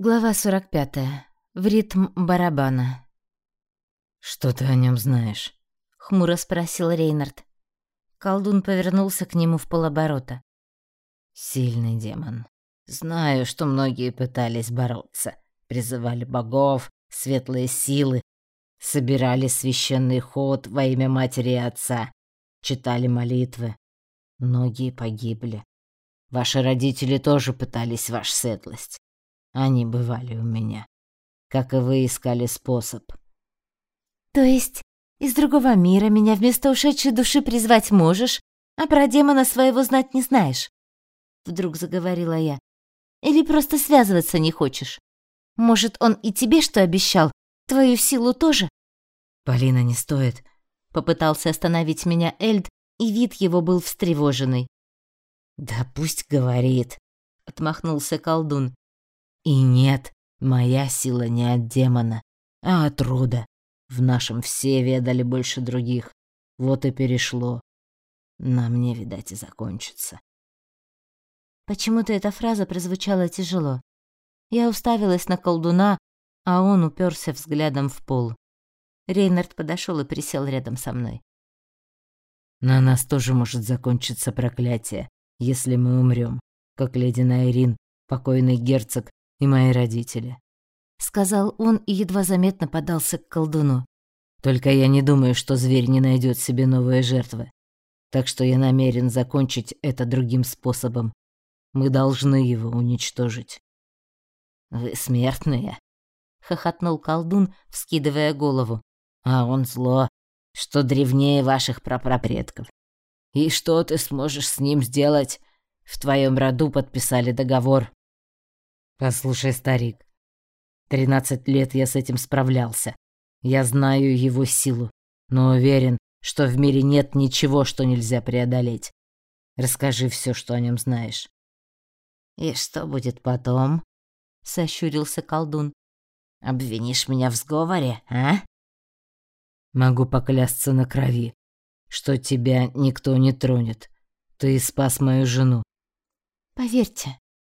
Глава 45. В ритм барабана. «Что ты о нем знаешь?» — хмуро спросил Рейнард. Колдун повернулся к нему в полоборота. «Сильный демон. Знаю, что многие пытались бороться, призывали богов, светлые силы, собирали священный ход во имя матери и отца, читали молитвы. Многие погибли. Ваши родители тоже пытались, ваша светлость. Они бывали у меня. Как и вы искали способ. То есть из другого мира меня вместо ушедшей души призвать можешь, а про демона своего знать не знаешь? Вдруг заговорила я. Или просто связываться не хочешь? Может, он и тебе что обещал? Твою силу тоже? Полина, не стоит. Попытался остановить меня Эльд, и вид его был встревоженный. Да пусть говорит, отмахнулся колдун. И нет, моя сила не от демона, а от рода. В нашем все ведали больше других. Вот и перешло. На мне, видать, и закончится. Почему-то эта фраза прозвучала тяжело. Я уставилась на колдуна, а он уперся взглядом в пол. Рейнард подошел и присел рядом со мной. На нас тоже может закончиться проклятие, если мы умрем, как леди Найрин, покойный герцог и мои родители», — сказал он и едва заметно подался к колдуну. «Только я не думаю, что зверь не найдет себе новые жертвы. Так что я намерен закончить это другим способом. Мы должны его уничтожить». «Вы смертные?» — хохотнул колдун, вскидывая голову. «А он зло, что древнее ваших прапрапредков. И что ты сможешь с ним сделать? В твоем роду подписали договор, Послушай, старик, тринадцать лет я с этим справлялся. Я знаю его силу, но уверен, что в мире нет ничего, что нельзя преодолеть. Расскажи все, что о нем знаешь. И что будет потом? сощурился колдун. Обвинишь меня в сговоре, а? Могу поклясться на крови, что тебя никто не тронет. Ты спас мою жену. Поверьте,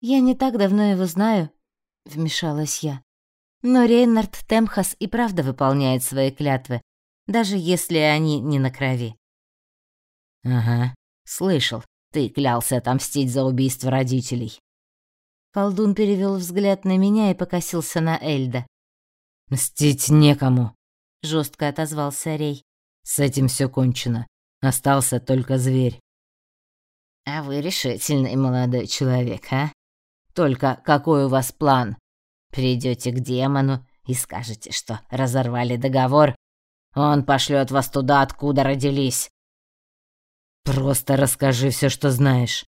«Я не так давно его знаю», — вмешалась я. «Но Рейнард Темхас и правда выполняет свои клятвы, даже если они не на крови». «Ага, слышал, ты клялся отомстить за убийство родителей». Колдун перевел взгляд на меня и покосился на Эльда. «Мстить некому», — жестко отозвался Рей. «С этим все кончено. Остался только зверь». «А вы решительный молодой человек, а?» Только какой у вас план? Придете к демону и скажете, что разорвали договор. Он пошлет вас туда, откуда родились. Просто расскажи все, что знаешь.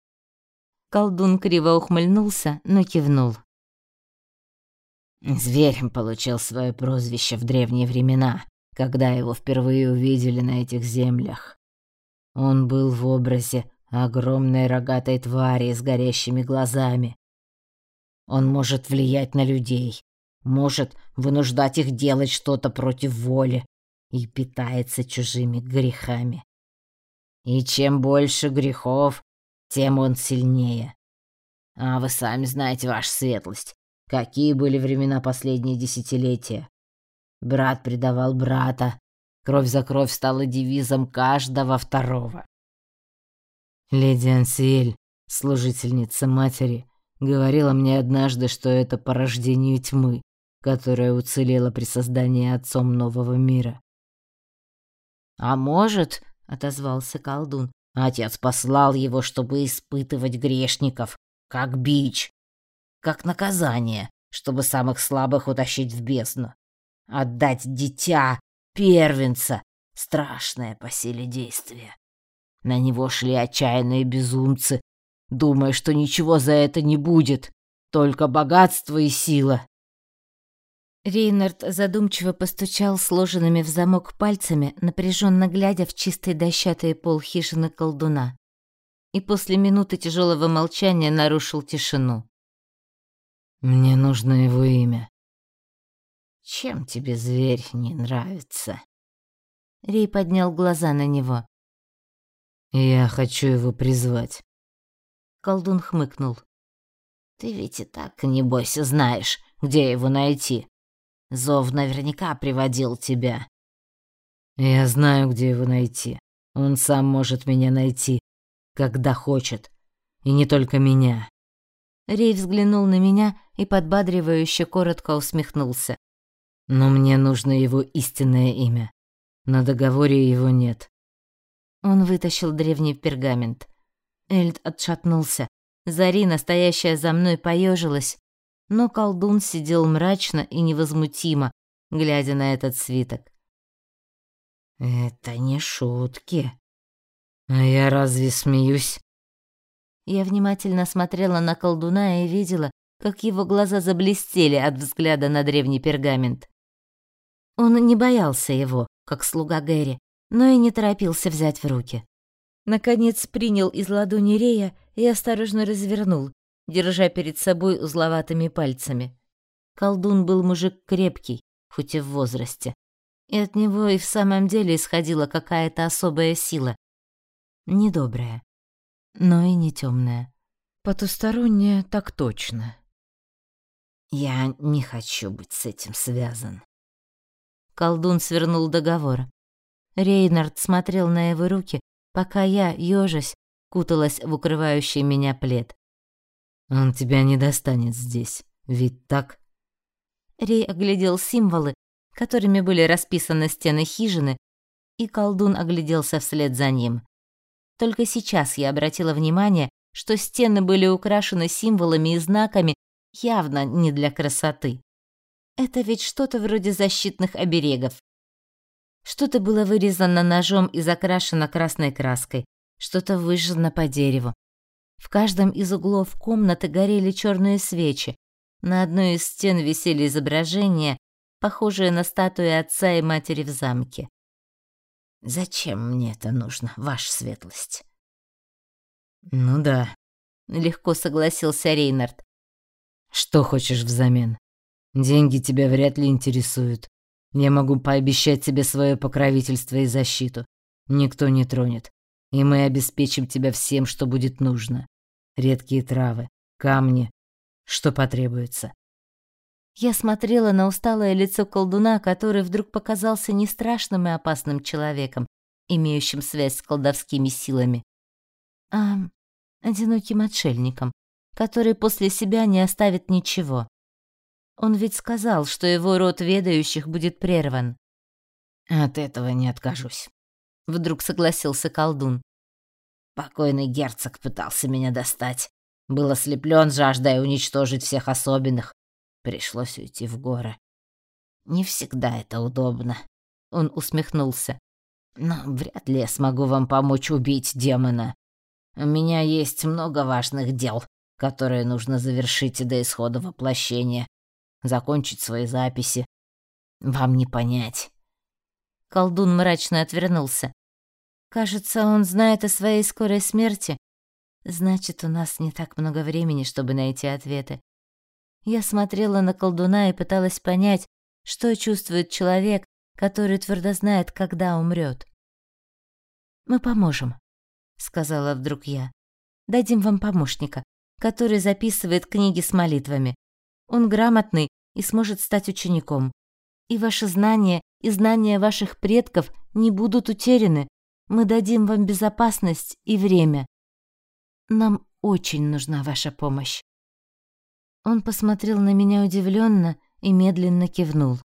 Колдун криво ухмыльнулся, но кивнул. Зверь получил свое прозвище в древние времена, когда его впервые увидели на этих землях. Он был в образе огромной рогатой твари с горящими глазами, он может влиять на людей, может вынуждать их делать что-то против воли и питается чужими грехами. И чем больше грехов, тем он сильнее. А вы сами знаете, ваша светлость, какие были времена последние десятилетия. Брат предавал брата, кровь за кровь стала девизом каждого второго. Леди Ансиэль, служительница матери, Говорила мне однажды, что это порождение тьмы, которая уцелела при создании отцом нового мира. А может, отозвался колдун, отец послал его, чтобы испытывать грешников, как бич, как наказание, чтобы самых слабых утащить в бездну. Отдать дитя, первенца, страшное по силе действия. На него шли отчаянные безумцы, думая, что ничего за это не будет, только богатство и сила. Рейнард задумчиво постучал сложенными в замок пальцами, напряженно глядя в чистый дощатый пол хижины колдуна. И после минуты тяжелого молчания нарушил тишину. «Мне нужно его имя». «Чем тебе зверь не нравится?» Рей поднял глаза на него. «Я хочу его призвать». Колдун хмыкнул. «Ты ведь и так, не бойся, знаешь, где его найти? Зов наверняка приводил тебя». «Я знаю, где его найти. Он сам может меня найти, когда хочет. И не только меня». Рей взглянул на меня и подбадривающе коротко усмехнулся. «Но мне нужно его истинное имя. На договоре его нет». Он вытащил древний пергамент. Эльд отшатнулся. Зарина, стоящая за мной, поежилась, но колдун сидел мрачно и невозмутимо, глядя на этот свиток. «Это не шутки. А я разве смеюсь?» Я внимательно смотрела на колдуна и видела, как его глаза заблестели от взгляда на древний пергамент. Он не боялся его, как слуга Гэри, но и не торопился взять в руки. Наконец принял из ладони Рея и осторожно развернул, держа перед собой узловатыми пальцами. Колдун был мужик крепкий, хоть и в возрасте и от него и в самом деле исходила какая-то особая сила. Недобрая, но и не темная. Потусторонняя так точно. Я не хочу быть с этим связан. Колдун свернул договор. Рейнард смотрел на его руки, пока я, ёжась, куталась в укрывающий меня плед. Он тебя не достанет здесь, ведь так? Рей оглядел символы, которыми были расписаны стены хижины, и колдун огляделся вслед за ним. Только сейчас я обратила внимание, что стены были украшены символами и знаками явно не для красоты. Это ведь что-то вроде защитных оберегов. Что-то было вырезано ножом и закрашено красной краской, что-то выжжено по дереву. В каждом из углов комнаты горели черные свечи. На одной из стен висели изображения, похожая на статуи отца и матери в замке. «Зачем мне это нужно, ваша светлость?» «Ну да», — легко согласился Рейнард. «Что хочешь взамен? Деньги тебя вряд ли интересуют. Я могу пообещать тебе свое покровительство и защиту. Никто не тронет. И мы обеспечим тебя всем, что будет нужно. Редкие травы, камни, что потребуется. Я смотрела на усталое лицо колдуна, который вдруг показался не страшным и опасным человеком, имеющим связь с колдовскими силами, а одиноким отшельником, который после себя не оставит ничего. Он ведь сказал, что его род ведающих будет прерван. От этого не откажусь. Вдруг согласился колдун. Покойный герцог пытался меня достать. Был ослеплен жаждой уничтожить всех особенных, Пришлось уйти в горы. Не всегда это удобно. Он усмехнулся. Но вряд ли я смогу вам помочь убить демона. У меня есть много важных дел, которые нужно завершить до исхода воплощения. Закончить свои записи. Вам не понять. Колдун мрачно отвернулся. Кажется, он знает о своей скорой смерти. Значит, у нас не так много времени, чтобы найти ответы. Я смотрела на колдуна и пыталась понять, что чувствует человек, который твердо знает, когда умрет. «Мы поможем», — сказала вдруг я. «Дадим вам помощника, который записывает книги с молитвами. Он грамотный и сможет стать учеником. И ваши знания и знания ваших предков не будут утеряны. Мы дадим вам безопасность и время. Нам очень нужна ваша помощь». Он посмотрел на меня удивленно и медленно кивнул.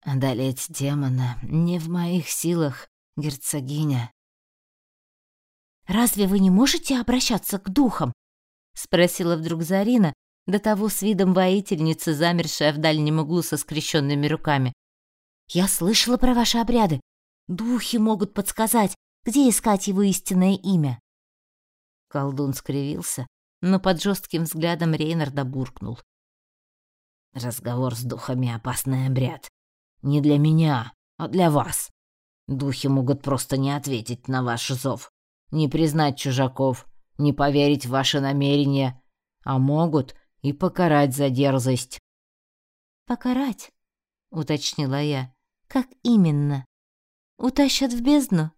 «Одолеть демона не в моих силах, герцогиня». «Разве вы не можете обращаться к духам?» — спросила вдруг Зарина, до того с видом воительницы, замершая в дальнем углу со скрещенными руками. «Я слышала про ваши обряды. Духи могут подсказать, где искать его истинное имя». Колдун скривился, но под жестким взглядом Рейнарда буркнул. «Разговор с духами — опасный обряд. Не для меня, а для вас. Духи могут просто не ответить на ваш зов, не признать чужаков, не поверить в ваши намерения, а могут и покарать за дерзость». «Покарать?» — уточнила я. «Как именно? Утащат в бездну?»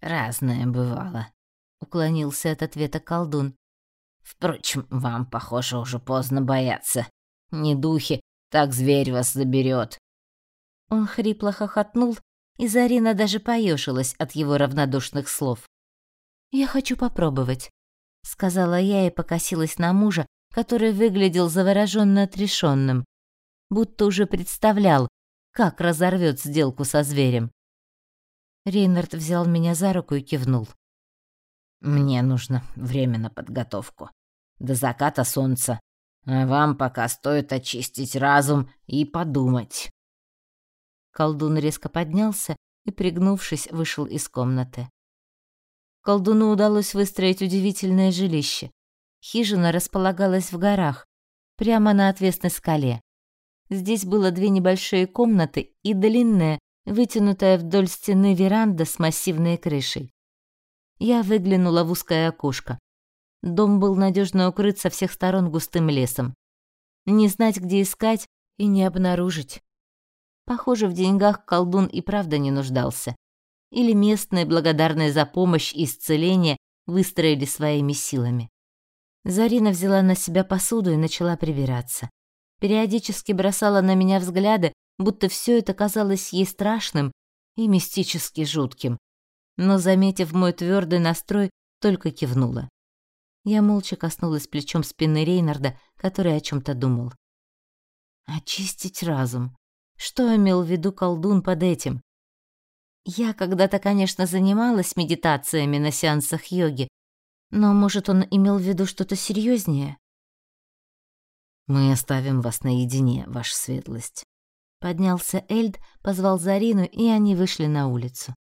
«Разное бывало», — уклонился от ответа колдун. Впрочем, вам, похоже, уже поздно бояться. Не духи, так зверь вас заберет. Он хрипло хохотнул, и Зарина даже поежилась от его равнодушных слов. «Я хочу попробовать», — сказала я и покосилась на мужа, который выглядел завороженно отрешенным, будто уже представлял, как разорвет сделку со зверем. Рейнард взял меня за руку и кивнул. «Мне нужно время на подготовку. До заката солнца. А вам пока стоит очистить разум и подумать». Колдун резко поднялся и, пригнувшись, вышел из комнаты. Колдуну удалось выстроить удивительное жилище. Хижина располагалась в горах, прямо на отвесной скале. Здесь было две небольшие комнаты и длинная, вытянутая вдоль стены веранда с массивной крышей. Я выглянула в узкое окошко. Дом был надежно укрыт со всех сторон густым лесом. Не знать, где искать и не обнаружить. Похоже, в деньгах колдун и правда не нуждался. Или местные, благодарные за помощь и исцеление, выстроили своими силами. Зарина взяла на себя посуду и начала прибираться. Периодически бросала на меня взгляды, будто все это казалось ей страшным и мистически жутким. Но, заметив мой твердый настрой, только кивнула. Я молча коснулась плечом спины Рейнарда, который о чем то думал. Очистить разум. Что имел в виду колдун под этим? Я когда-то, конечно, занималась медитациями на сеансах йоги, но, может, он имел в виду что-то серьезнее? Мы оставим вас наедине, ваша светлость. Поднялся Эльд, позвал Зарину, и они вышли на улицу.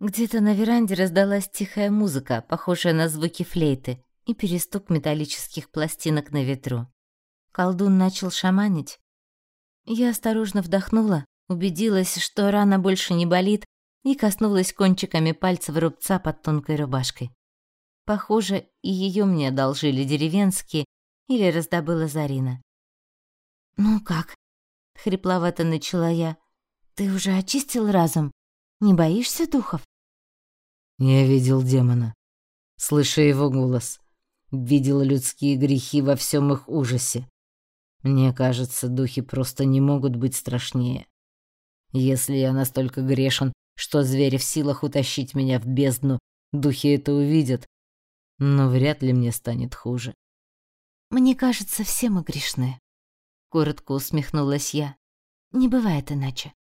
Где-то на веранде раздалась тихая музыка, похожая на звуки флейты, и перестук металлических пластинок на ветру. Колдун начал шаманить, я осторожно вдохнула, убедилась, что рана больше не болит, и коснулась кончиками пальцев рубца под тонкой рубашкой. Похоже, и ее мне одолжили деревенские или раздобыла Зарина. «Ну как?» — хрипловато начала я. «Ты уже очистил разум? Не боишься духов?» Я видел демона, слыша его голос, видел людские грехи во всем их ужасе. Мне кажется, духи просто не могут быть страшнее. Если я настолько грешен, что зверь в силах утащить меня в бездну, духи это увидят, но вряд ли мне станет хуже. Мне кажется, все мы грешны, коротко усмехнулась я. Не бывает иначе.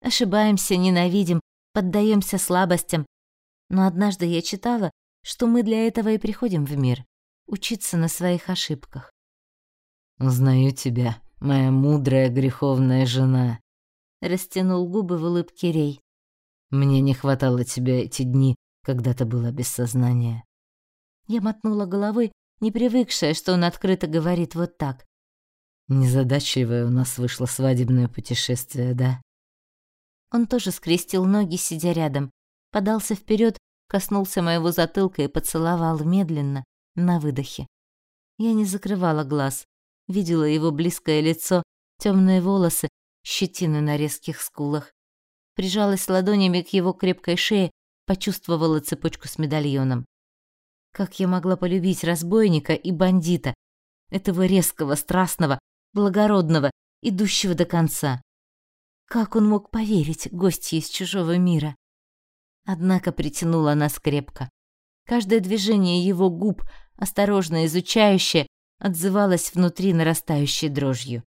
Ошибаемся, ненавидим, поддаемся слабостям. Но однажды я читала, что мы для этого и приходим в мир учиться на своих ошибках. «Узнаю тебя, моя мудрая греховная жена», — растянул губы в улыбке Рей. «Мне не хватало тебя эти дни, когда ты была без сознания». Я мотнула головой, не привыкшая, что он открыто говорит вот так. Незадачливое у нас вышло свадебное путешествие, да? Он тоже скрестил ноги, сидя рядом, подался вперед, коснулся моего затылка и поцеловал медленно, на выдохе. Я не закрывала глаз, видела его близкое лицо, темные волосы, щетины на резких скулах. Прижалась ладонями к его крепкой шее, почувствовала цепочку с медальоном. Как я могла полюбить разбойника и бандита, этого резкого, страстного, благородного, идущего до конца? Как он мог поверить гостье из чужого мира? Однако притянула нас крепко. Каждое движение его губ, осторожно изучающее, отзывалась внутри нарастающей дрожью.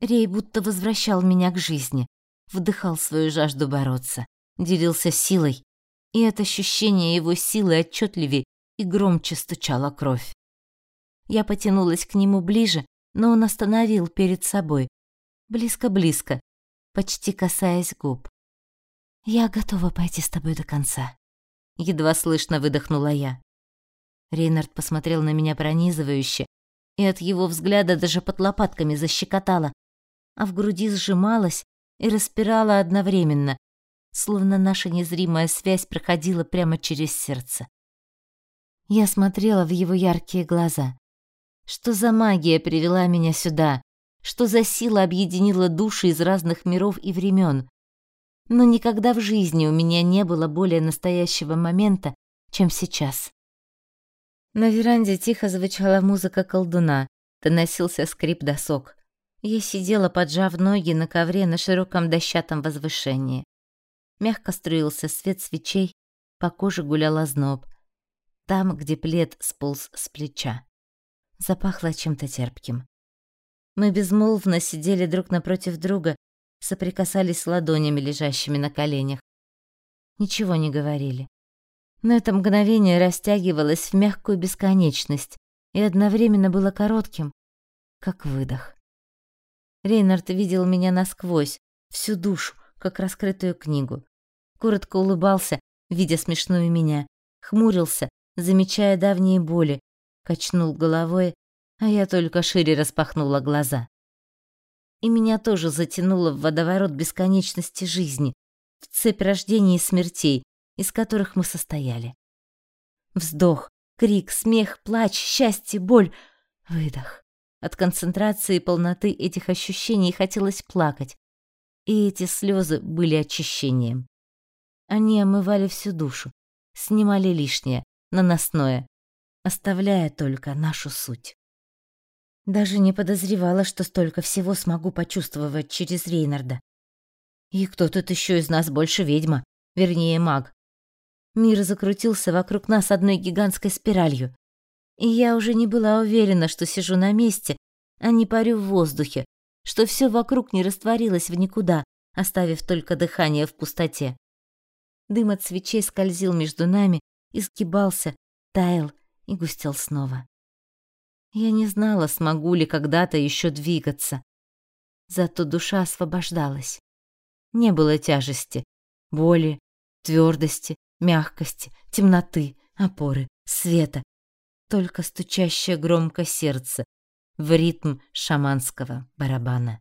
Рей будто возвращал меня к жизни, вдыхал свою жажду бороться, делился силой, и от ощущения его силы отчетливее и громче стучала кровь. Я потянулась к нему ближе, но он остановил перед собой, близко-близко, почти касаясь губ. «Я готова пойти с тобой до конца», — едва слышно выдохнула я. Рейнард посмотрел на меня пронизывающе, и от его взгляда даже под лопатками защекотало, а в груди сжималась и распирала одновременно, словно наша незримая связь проходила прямо через сердце. Я смотрела в его яркие глаза. Что за магия привела меня сюда? Что за сила объединила души из разных миров и времен? Но никогда в жизни у меня не было более настоящего момента, чем сейчас. На веранде тихо звучала музыка колдуна, доносился скрип досок. Я сидела, поджав ноги на ковре на широком дощатом возвышении. Мягко струился свет свечей, по коже гулял озноб. Там, где плед сполз с плеча. Запахло чем-то терпким. Мы безмолвно сидели друг напротив друга, соприкасались ладонями, лежащими на коленях. Ничего не говорили. Но это мгновение растягивалось в мягкую бесконечность и одновременно было коротким, как выдох. Рейнард видел меня насквозь, всю душу, как раскрытую книгу. Коротко улыбался, видя смешную меня, хмурился, замечая давние боли, качнул головой, а я только шире распахнула глаза. И меня тоже затянуло в водоворот бесконечности жизни, в цепь рождений и смертей, из которых мы состояли. Вздох, крик, смех, плач, счастье, боль, выдох. От концентрации и полноты этих ощущений хотелось плакать, и эти слезы были очищением. Они омывали всю душу, снимали лишнее, наносное, оставляя только нашу суть. Даже не подозревала, что столько всего смогу почувствовать через Рейнарда. И кто тут еще из нас больше ведьма, вернее маг? Мир закрутился вокруг нас одной гигантской спиралью. И я уже не была уверена, что сижу на месте, а не парю в воздухе, что все вокруг не растворилось в никуда, оставив только дыхание в пустоте. Дым от свечей скользил между нами, изгибался, таял и густел снова. Я не знала, смогу ли когда-то еще двигаться. Зато душа освобождалась. Не было тяжести, боли, твердости, мягкости, темноты, опоры, света. Только стучащее громко сердце в ритм шаманского барабана.